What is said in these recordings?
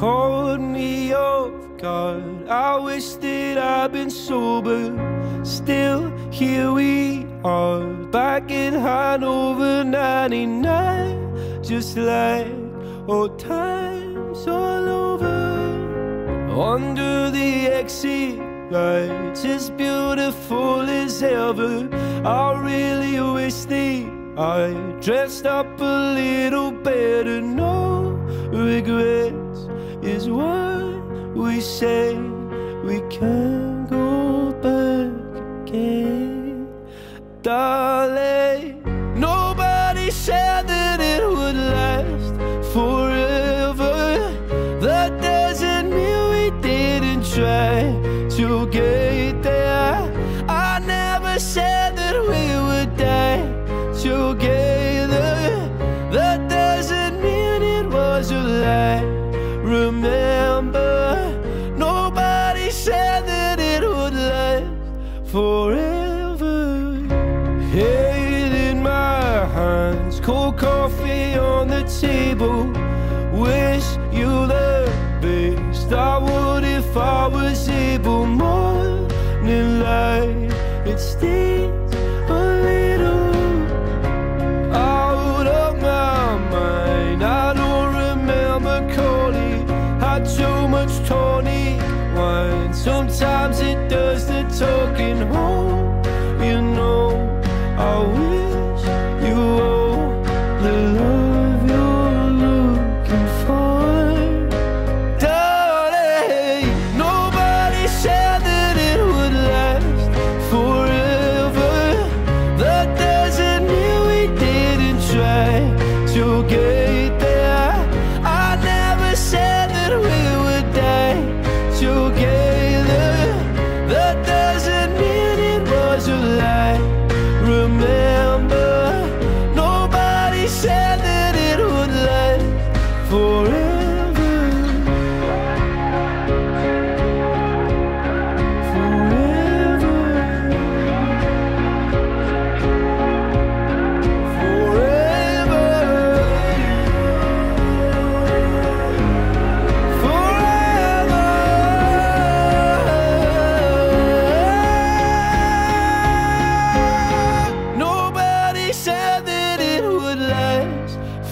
caught me off guard. I wish that I'd been sober. Still, here we are, back in Hanover 99. Just like old times all over. Under the exit lights, as beautiful as ever. I really wish that I dressed up a little better. No regrets is what we say. We can't go back again, darling. Nobody said that it would last forever. That doesn't mean we didn't try to get said that it would last forever. Head in my hands, cold coffee on the table. Wish you the best. I would if I was able. Morning light, it stings Sometimes it does the talking home.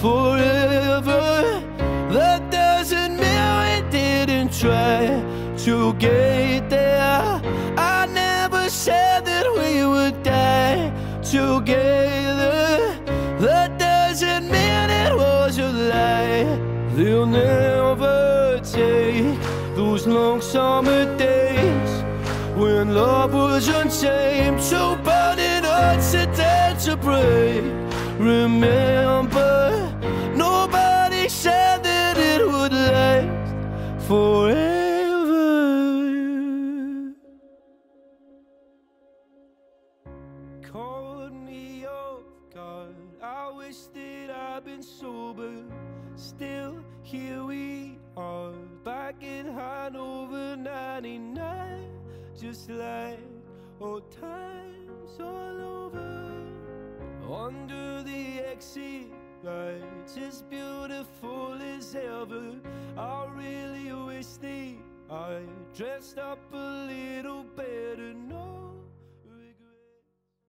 Forever. That doesn't mean we didn't try to get there. I never said that we would die together. That doesn't mean it was a lie. They'll never take those long summer days when love was untamed, so burning unsaid to break. Remember, forever. Caught me off guard. I wish that I'd been sober. Still, here we are, back in Hanover 99. Just like old times all over. Under the exit lights, as beautiful as ever. I dressed up a little. No.